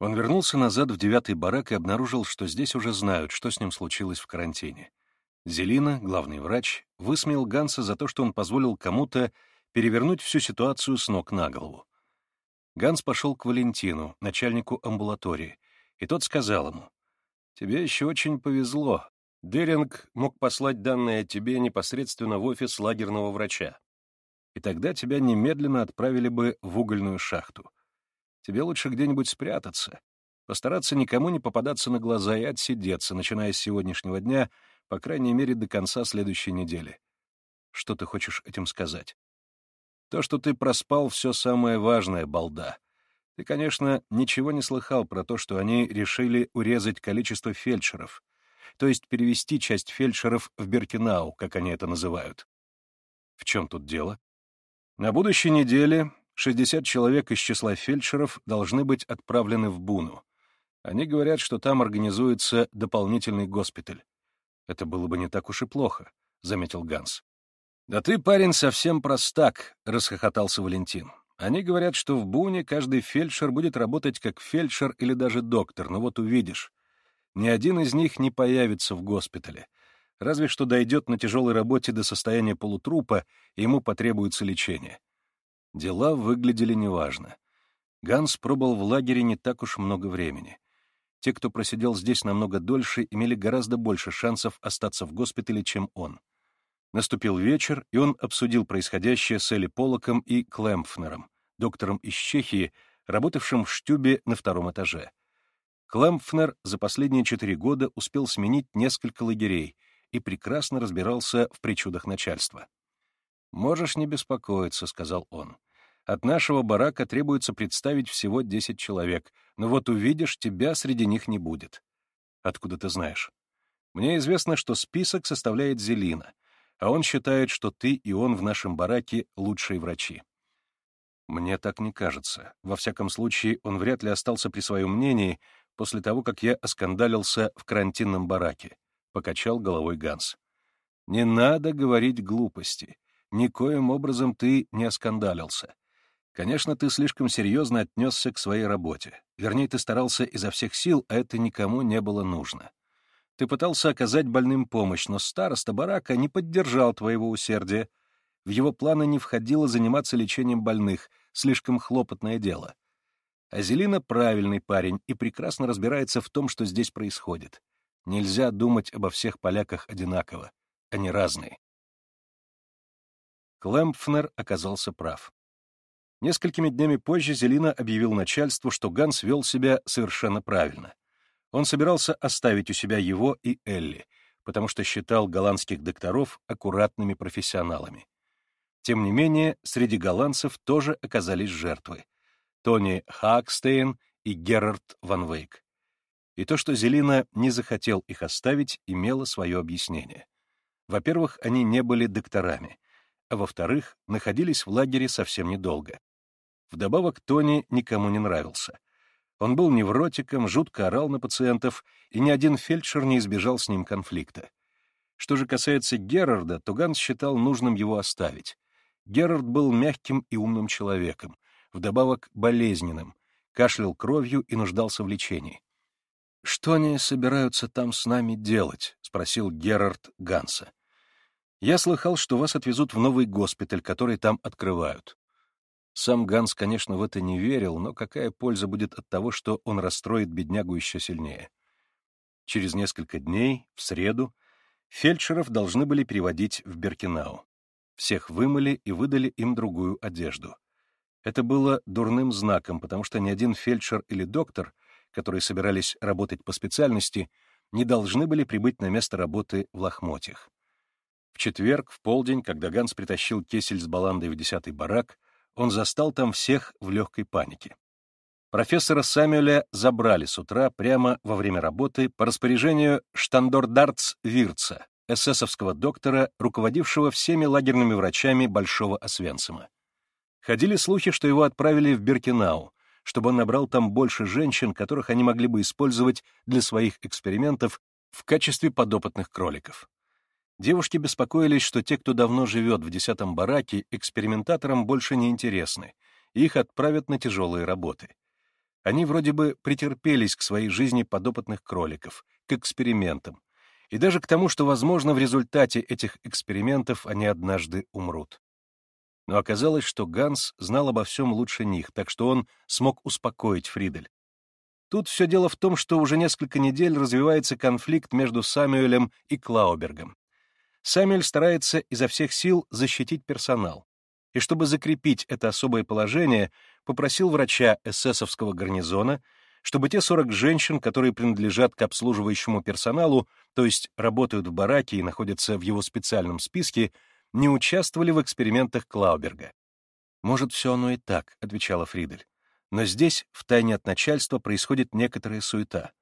Он вернулся назад в девятый барак и обнаружил, что здесь уже знают, что с ним случилось в карантине. Зелина, главный врач, высмеял Ганса за то, что он позволил кому-то перевернуть всю ситуацию с ног на голову. Ганс пошел к Валентину, начальнику амбулатории, и тот сказал ему, «Тебе еще очень повезло. Деринг мог послать данные о тебе непосредственно в офис лагерного врача. И тогда тебя немедленно отправили бы в угольную шахту. Тебе лучше где-нибудь спрятаться, постараться никому не попадаться на глаза и отсидеться, начиная с сегодняшнего дня, по крайней мере, до конца следующей недели. Что ты хочешь этим сказать? То, что ты проспал все самое важное, балда. Ты, конечно, ничего не слыхал про то, что они решили урезать количество фельдшеров, то есть перевести часть фельдшеров в Беркинау, как они это называют. В чем тут дело? На будущей неделе 60 человек из числа фельдшеров должны быть отправлены в Буну. Они говорят, что там организуется дополнительный госпиталь. Это было бы не так уж и плохо, — заметил Ганс. «Да ты, парень, совсем простак», — расхохотался Валентин. «Они говорят, что в Буне каждый фельдшер будет работать как фельдшер или даже доктор, но вот увидишь. Ни один из них не появится в госпитале. Разве что дойдет на тяжелой работе до состояния полутрупа, и ему потребуется лечение». Дела выглядели неважно. Ганс пробыл в лагере не так уж много времени. Те, кто просидел здесь намного дольше, имели гораздо больше шансов остаться в госпитале, чем он. Наступил вечер, и он обсудил происходящее с Элли Полоком и Клемпфнером, доктором из Чехии, работавшим в штюбе на втором этаже. Клемпфнер за последние четыре года успел сменить несколько лагерей и прекрасно разбирался в причудах начальства. «Можешь не беспокоиться», — сказал он. «От нашего барака требуется представить всего десять человек, но вот увидишь, тебя среди них не будет». «Откуда ты знаешь?» «Мне известно, что список составляет Зелина, а он считает, что ты и он в нашем бараке лучшие врачи. Мне так не кажется. Во всяком случае, он вряд ли остался при своем мнении после того, как я оскандалился в карантинном бараке, — покачал головой Ганс. Не надо говорить глупости. Никоим образом ты не оскандалился. Конечно, ты слишком серьезно отнесся к своей работе. Вернее, ты старался изо всех сил, а это никому не было нужно. Ты пытался оказать больным помощь, но староста барака не поддержал твоего усердия. В его планы не входило заниматься лечением больных, слишком хлопотное дело. Азелина правильный парень и прекрасно разбирается в том, что здесь происходит. Нельзя думать обо всех поляках одинаково. Они разные. Клэмпфнер оказался прав. Несколькими днями позже Зелина объявил начальству, что Ганс вел себя совершенно правильно. Он собирался оставить у себя его и Элли, потому что считал голландских докторов аккуратными профессионалами. Тем не менее, среди голландцев тоже оказались жертвы — Тони Хакстейн и Герард Ван Вейк. И то, что Зелина не захотел их оставить, имело свое объяснение. Во-первых, они не были докторами, а во-вторых, находились в лагере совсем недолго. Вдобавок, Тони никому не нравился. Он был невротиком, жутко орал на пациентов, и ни один фельдшер не избежал с ним конфликта. Что же касается Герарда, то Ганс считал нужным его оставить. Герард был мягким и умным человеком, вдобавок болезненным, кашлял кровью и нуждался в лечении. «Что они собираются там с нами делать?» — спросил Герард Ганса. «Я слыхал, что вас отвезут в новый госпиталь, который там открывают. Сам Ганс, конечно, в это не верил, но какая польза будет от того, что он расстроит беднягу еще сильнее? Через несколько дней, в среду, фельдшеров должны были переводить в Беркинау. Всех вымыли и выдали им другую одежду. Это было дурным знаком, потому что ни один фельдшер или доктор, которые собирались работать по специальности, не должны были прибыть на место работы в лохмотьях. В четверг, в полдень, когда Ганс притащил кесель с баландой в десятый барак, он застал там всех в легкой панике. Профессора Самюэля забрали с утра прямо во время работы по распоряжению Штандордартс Вирца, эсэсовского доктора, руководившего всеми лагерными врачами Большого Освенцима. Ходили слухи, что его отправили в Беркинау, чтобы он набрал там больше женщин, которых они могли бы использовать для своих экспериментов в качестве подопытных кроликов. Девушки беспокоились, что те, кто давно живет в десятом бараке, экспериментаторам больше не интересны, их отправят на тяжелые работы. Они вроде бы претерпелись к своей жизни подопытных кроликов, к экспериментам, и даже к тому, что, возможно, в результате этих экспериментов они однажды умрут. Но оказалось, что Ганс знал обо всем лучше них, так что он смог успокоить Фридель. Тут все дело в том, что уже несколько недель развивается конфликт между Самюэлем и Клаубергом. Самюэль старается изо всех сил защитить персонал. И чтобы закрепить это особое положение, попросил врача эсэсовского гарнизона, чтобы те 40 женщин, которые принадлежат к обслуживающему персоналу, то есть работают в бараке и находятся в его специальном списке, не участвовали в экспериментах Клауберга. «Может, все оно и так», — отвечала Фридель. «Но здесь, в тайне от начальства, происходит некоторая суета.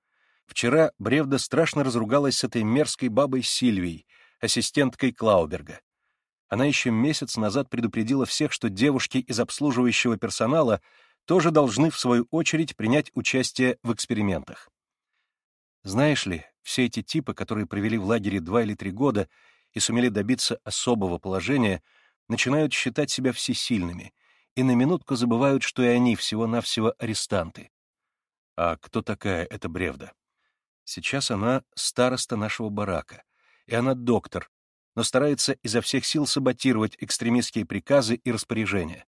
Вчера Бревда страшно разругалась с этой мерзкой бабой Сильвией, ассистенткой Клауберга. Она еще месяц назад предупредила всех, что девушки из обслуживающего персонала тоже должны, в свою очередь, принять участие в экспериментах. Знаешь ли, все эти типы, которые провели в лагере два или три года и сумели добиться особого положения, начинают считать себя всесильными и на минутку забывают, что и они всего-навсего арестанты. А кто такая эта Бревда? Сейчас она староста нашего барака, и она доктор, но старается изо всех сил саботировать экстремистские приказы и распоряжения.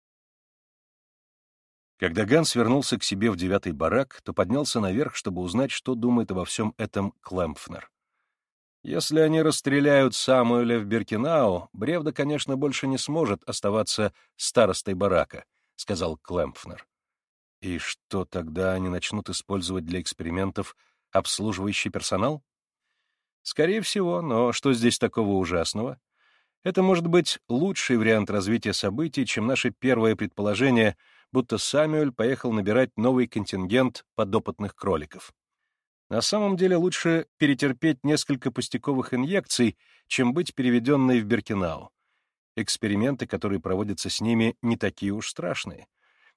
Когда Ганс вернулся к себе в девятый барак, то поднялся наверх, чтобы узнать, что думает обо всем этом Клэмпфнер. Если они расстреляют Самуэля в Беркинау, Бревда, конечно, больше не сможет оставаться старостой барака, — сказал Клэмпфнер. И что тогда они начнут использовать для экспериментов обслуживающий персонал? Скорее всего, но что здесь такого ужасного? Это может быть лучший вариант развития событий, чем наше первое предположение, будто Самюэль поехал набирать новый контингент подопытных кроликов. На самом деле лучше перетерпеть несколько пустяковых инъекций, чем быть переведенной в Беркинау. Эксперименты, которые проводятся с ними, не такие уж страшные.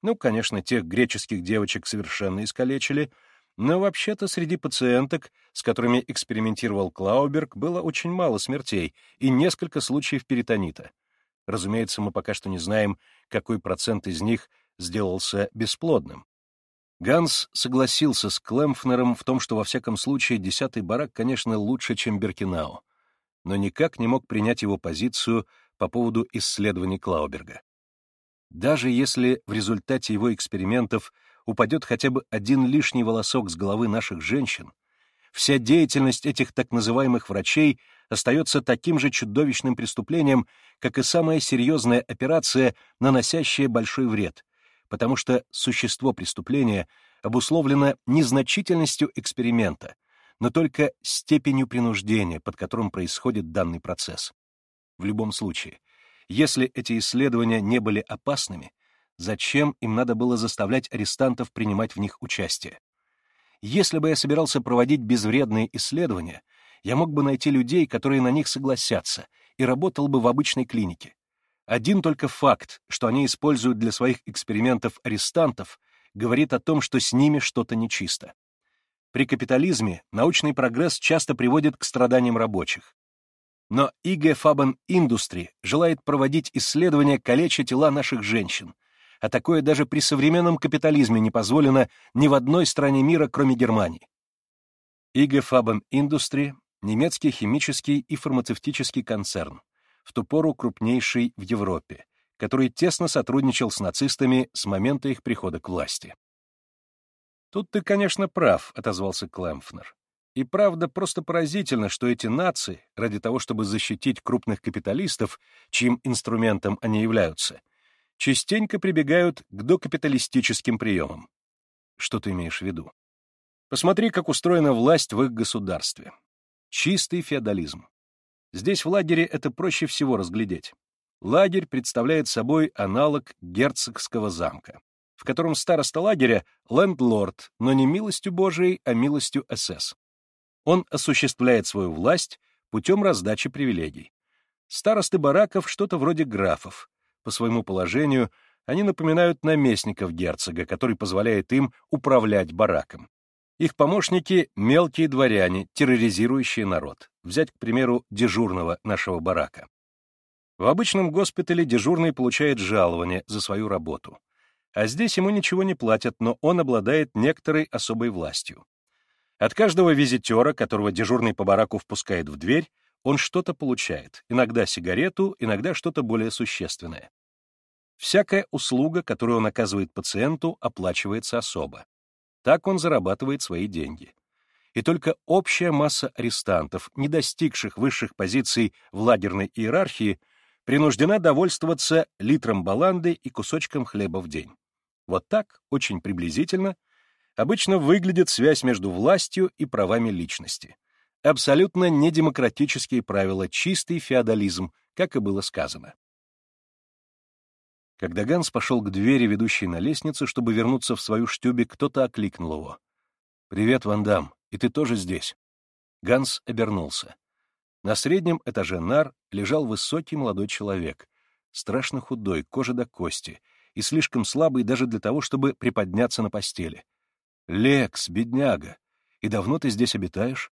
Ну, конечно, тех греческих девочек совершенно искалечили, но вообще-то среди пациенток, с которыми экспериментировал Клауберг, было очень мало смертей и несколько случаев перитонита. Разумеется, мы пока что не знаем, какой процент из них сделался бесплодным. Ганс согласился с Клемфнером в том, что во всяком случае десятый барак, конечно, лучше, чем Беркинау, но никак не мог принять его позицию по поводу исследований Клауберга. Даже если в результате его экспериментов упадет хотя бы один лишний волосок с головы наших женщин, вся деятельность этих так называемых врачей остается таким же чудовищным преступлением, как и самая серьезная операция, наносящая большой вред, потому что существо преступления обусловлено незначительностью эксперимента, но только степенью принуждения, под которым происходит данный процесс. В любом случае, если эти исследования не были опасными, зачем им надо было заставлять арестантов принимать в них участие? Если бы я собирался проводить безвредные исследования, я мог бы найти людей, которые на них согласятся, и работал бы в обычной клинике. Один только факт, что они используют для своих экспериментов арестантов, говорит о том, что с ними что-то нечисто. При капитализме научный прогресс часто приводит к страданиям рабочих. Но IG Faben Industry желает проводить исследования, калеча тела наших женщин, а такое даже при современном капитализме не позволено ни в одной стране мира, кроме Германии. IG Faben немецкий химический и фармацевтический концерн, в ту пору крупнейший в Европе, который тесно сотрудничал с нацистами с момента их прихода к власти. «Тут ты, конечно, прав», — отозвался Клэмфнер. «И правда просто поразительно, что эти нации, ради того, чтобы защитить крупных капиталистов, чьим инструментом они являются, частенько прибегают к докапиталистическим приемам. Что ты имеешь в виду? Посмотри, как устроена власть в их государстве. Чистый феодализм. Здесь в лагере это проще всего разглядеть. Лагерь представляет собой аналог герцогского замка, в котором староста лагеря — лендлорд, но не милостью Божией, а милостью СС. Он осуществляет свою власть путем раздачи привилегий. Старосты бараков — что-то вроде графов. По своему положению они напоминают наместников герцога, который позволяет им управлять бараком. Их помощники — мелкие дворяне, терроризирующие народ. Взять, к примеру, дежурного нашего барака. В обычном госпитале дежурный получает жалование за свою работу. А здесь ему ничего не платят, но он обладает некоторой особой властью. От каждого визитера, которого дежурный по бараку впускает в дверь, он что-то получает, иногда сигарету, иногда что-то более существенное. Всякая услуга, которую он оказывает пациенту, оплачивается особо. Так он зарабатывает свои деньги. И только общая масса арестантов, не достигших высших позиций в лагерной иерархии, принуждена довольствоваться литром баланды и кусочком хлеба в день. Вот так, очень приблизительно, обычно выглядит связь между властью и правами личности. Абсолютно недемократические правила, чистый феодализм, как и было сказано. Когда Ганс пошел к двери, ведущей на лестницу, чтобы вернуться в свою штюбе, кто-то окликнул его. «Привет, Вандам, и ты тоже здесь?» Ганс обернулся. На среднем этаже нар лежал высокий молодой человек, страшно худой, кожа до кости, и слишком слабый даже для того, чтобы приподняться на постели. «Лекс, бедняга! И давно ты здесь обитаешь?»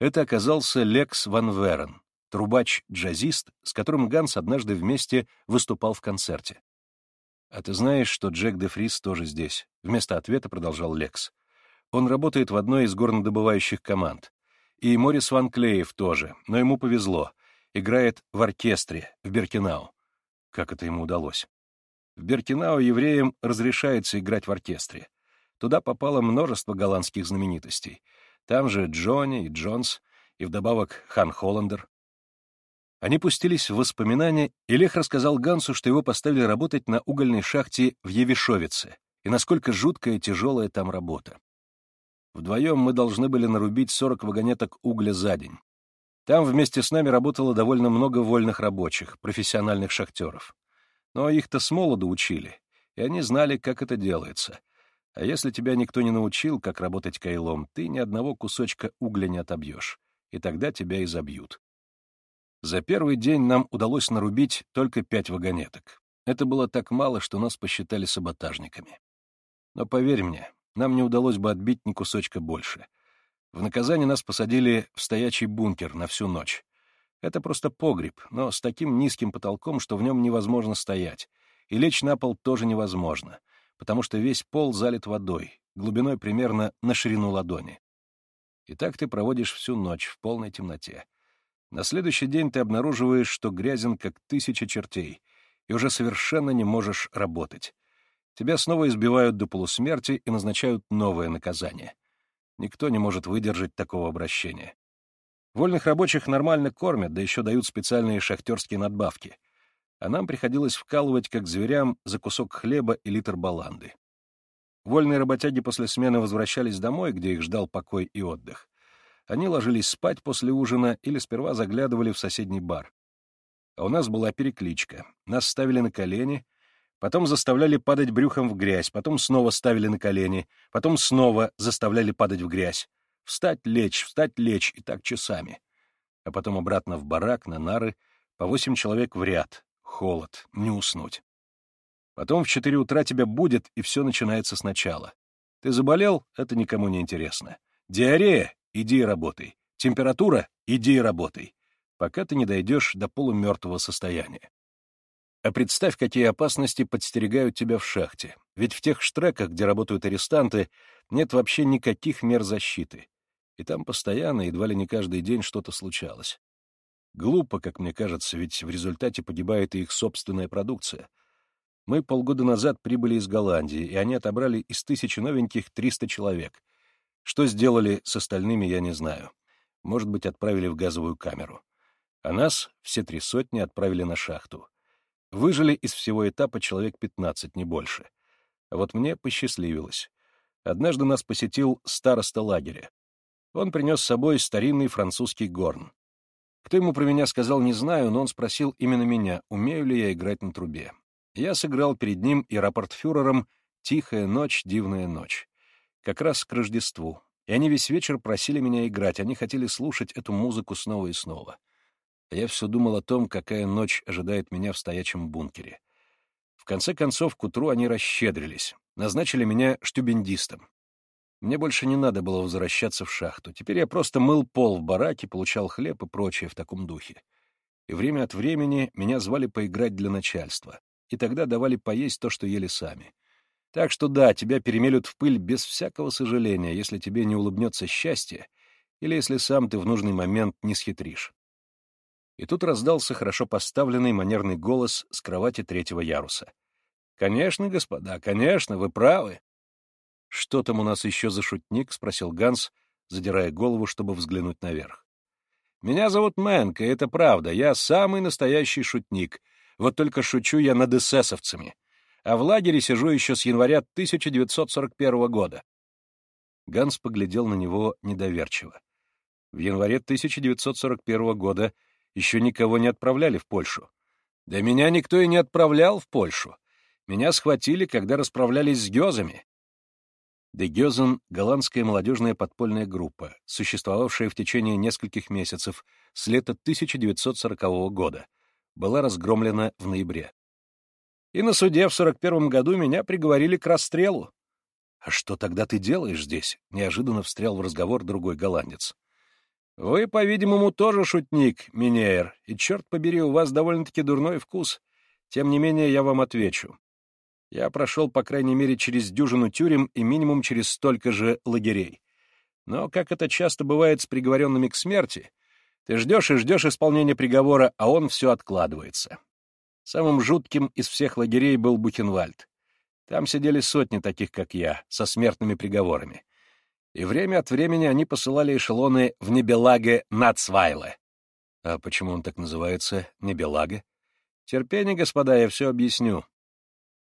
Это оказался Лекс Ван Верен, трубач-джазист, с которым Ганс однажды вместе выступал в концерте. «А ты знаешь, что Джек де Фрис тоже здесь?» Вместо ответа продолжал Лекс. «Он работает в одной из горнодобывающих команд. И Морис Ван Клеев тоже, но ему повезло. Играет в оркестре, в Беркинау. Как это ему удалось? В Беркинау евреям разрешается играть в оркестре. Туда попало множество голландских знаменитостей. Там же Джонни и Джонс, и вдобавок Хан Холландер. Они пустились в воспоминания, и Лех рассказал Гансу, что его поставили работать на угольной шахте в Евишовице, и насколько жуткая и тяжелая там работа. Вдвоем мы должны были нарубить 40 вагонеток угля за день. Там вместе с нами работало довольно много вольных рабочих, профессиональных шахтеров. Но их-то с молоду учили, и они знали, как это делается. А если тебя никто не научил, как работать кайлом, ты ни одного кусочка угля не отобьешь, и тогда тебя изобьют. За первый день нам удалось нарубить только пять вагонеток. Это было так мало, что нас посчитали саботажниками. Но поверь мне, нам не удалось бы отбить ни кусочка больше. В наказание нас посадили в стоячий бункер на всю ночь. Это просто погреб, но с таким низким потолком, что в нем невозможно стоять. И лечь на пол тоже невозможно, потому что весь пол залит водой, глубиной примерно на ширину ладони. И так ты проводишь всю ночь в полной темноте. На следующий день ты обнаруживаешь, что грязен, как тысяча чертей, и уже совершенно не можешь работать. Тебя снова избивают до полусмерти и назначают новое наказание. Никто не может выдержать такого обращения. Вольных рабочих нормально кормят, да еще дают специальные шахтерские надбавки. А нам приходилось вкалывать, как зверям, за кусок хлеба и литр баланды. Вольные работяги после смены возвращались домой, где их ждал покой и отдых. Они ложились спать после ужина или сперва заглядывали в соседний бар. А у нас была перекличка. Нас ставили на колени, потом заставляли падать брюхом в грязь, потом снова ставили на колени, потом снова заставляли падать в грязь. Встать, лечь, встать, лечь, и так часами. А потом обратно в барак, на нары, по восемь человек в ряд. Холод, не уснуть. Потом в четыре утра тебя будет, и все начинается сначала. Ты заболел — это никому не интересно. Диарея иди и работай. Температура — иди и работай, пока ты не дойдешь до полумертвого состояния. А представь, какие опасности подстерегают тебя в шахте. Ведь в тех штреках, где работают арестанты, нет вообще никаких мер защиты. И там постоянно, едва ли не каждый день что-то случалось. Глупо, как мне кажется, ведь в результате погибает и их собственная продукция. Мы полгода назад прибыли из Голландии, и они отобрали из тысячи новеньких 300 человек, что сделали с остальными, я не знаю. Может быть, отправили в газовую камеру. А нас, все три сотни, отправили на шахту. Выжили из всего этапа человек 15, не больше. А вот мне посчастливилось. Однажды нас посетил староста лагеря. Он принес с собой старинный французский горн. Кто ему про меня сказал, не знаю, но он спросил именно меня, умею ли я играть на трубе. Я сыграл перед ним и рапортфюрером «Тихая ночь, дивная ночь» как раз к Рождеству, и они весь вечер просили меня играть, они хотели слушать эту музыку снова и снова. А я все думал о том, какая ночь ожидает меня в стоячем бункере. В конце концов, к утру они расщедрились, назначили меня штюбендистом. Мне больше не надо было возвращаться в шахту. Теперь я просто мыл пол в бараке, получал хлеб и прочее в таком духе. И время от времени меня звали поиграть для начальства. и тогда давали поесть то, что ели сами. Так что да, тебя перемелют в пыль без всякого сожаления, если тебе не улыбнется счастье или если сам ты в нужный момент не схитришь. И тут раздался хорошо поставленный манерный голос с кровати третьего яруса. «Конечно, господа, конечно, вы правы». «Что там у нас еще за шутник?» — спросил Ганс, задирая голову, чтобы взглянуть наверх. «Меня зовут Мэнк, и это правда. Я самый настоящий шутник. Вот только шучу я над эсэсовцами. А в лагере сижу еще с января 1941 года». Ганс поглядел на него недоверчиво. В январе 1941 года еще никого не отправляли в Польшу. Да меня никто и не отправлял в Польшу. Меня схватили, когда расправлялись с гёзами. Дегёзен — голландская молодежная подпольная группа, существовавшая в течение нескольких месяцев с лета 1940 года, была разгромлена в ноябре. И на суде в 41 году меня приговорили к расстрелу. «А что тогда ты делаешь здесь?» — неожиданно встрял в разговор другой голландец. «Вы, по-видимому, тоже шутник, Минеер, и, черт побери, у вас довольно-таки дурной вкус. Тем не менее, я вам отвечу. Я прошел, по крайней мере, через дюжину тюрем и минимум через столько же лагерей. Но, как это часто бывает с приговоренными к смерти, ты ждешь и ждешь исполнения приговора, а он все откладывается. Самым жутким из всех лагерей был Бухенвальд. Там сидели сотни таких, как я, со смертными приговорами. И время от времени они посылали эшелоны в Небелаге Нацвайле. А почему он так называется, Небелаге? Терпение, господа, я все объясню.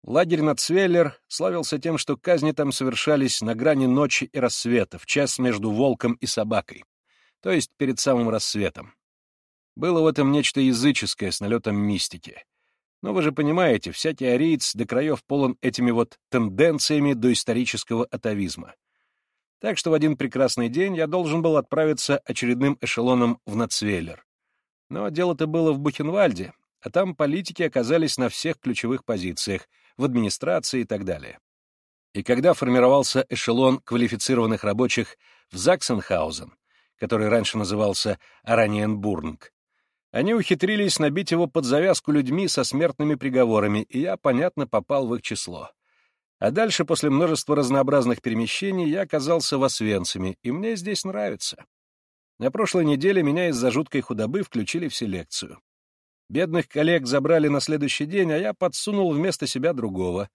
Лагерь Нацвеллер славился тем, что казни там совершались на грани ночи и рассвета, в час между волком и собакой, то есть перед самым рассветом. Было в этом нечто языческое с налетом мистики. Но вы же понимаете, всякий ариец до краев полон этими вот тенденциями до исторического атовизма. Так что в один прекрасный день я должен был отправиться очередным эшелоном в Нацвеллер. Но дело-то было в Бухенвальде, а там политики оказались на всех ключевых позициях — в администрации и так далее. И когда формировался эшелон квалифицированных рабочих в Заксенхаузен, который раньше назывался Араниенбурнг, они ухитрились набить его под завязку людьми со смертными приговорами, и я, понятно, попал в их число. А дальше, после множества разнообразных перемещений, я оказался в Освенциме, и мне здесь нравится. На прошлой неделе меня из-за жуткой худобы включили в селекцию. Бедных коллег забрали на следующий день, а я подсунул вместо себя другого.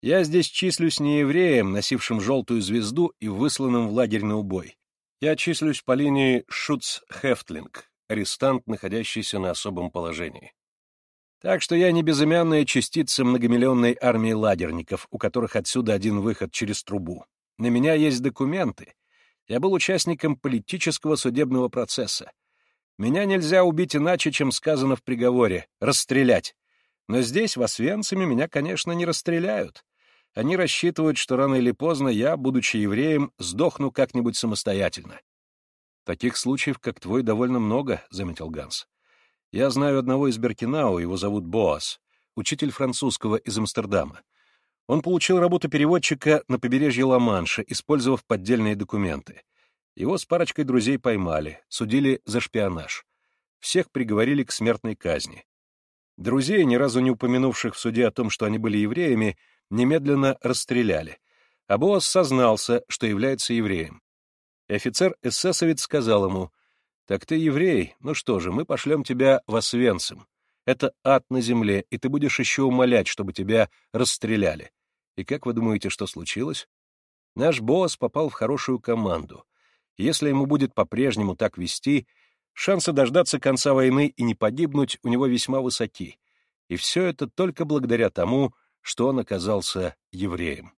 Я здесь числюсь не евреем, носившим желтую звезду и высланным в лагерь на убой. Я числюсь по линии Шуцхефтлинг, арестант, находящийся на особом положении. Так что я не безымянная частица многомиллионной армии лагерников, у которых отсюда один выход через трубу. На меня есть документы. Я был участником политического судебного процесса. Меня нельзя убить иначе, чем сказано в приговоре — расстрелять. Но здесь, в Освенциме, меня, конечно, не расстреляют. Они рассчитывают, что рано или поздно я, будучи евреем, сдохну как-нибудь самостоятельно. «Таких случаев, как твой, довольно много», — заметил Ганс. «Я знаю одного из Беркинау, его зовут Боас, учитель французского из Амстердама. Он получил работу переводчика на побережье Ла-Манша, использовав поддельные документы. Его с парочкой друзей поймали, судили за шпионаж. Всех приговорили к смертной казни. Друзей, ни разу не упомянувших в суде о том, что они были евреями, немедленно расстреляли. А Боас сознался, что является евреем. И офицер-эсэсовец сказал ему, «Так ты еврей, ну что же, мы пошлем тебя в Освенцим. Это ад на земле, и ты будешь еще умолять, чтобы тебя расстреляли». И как вы думаете, что случилось? Наш босс попал в хорошую команду. Если ему будет по-прежнему так вести, шансы дождаться конца войны и не погибнуть у него весьма высоки. И все это только благодаря тому, что он оказался евреем.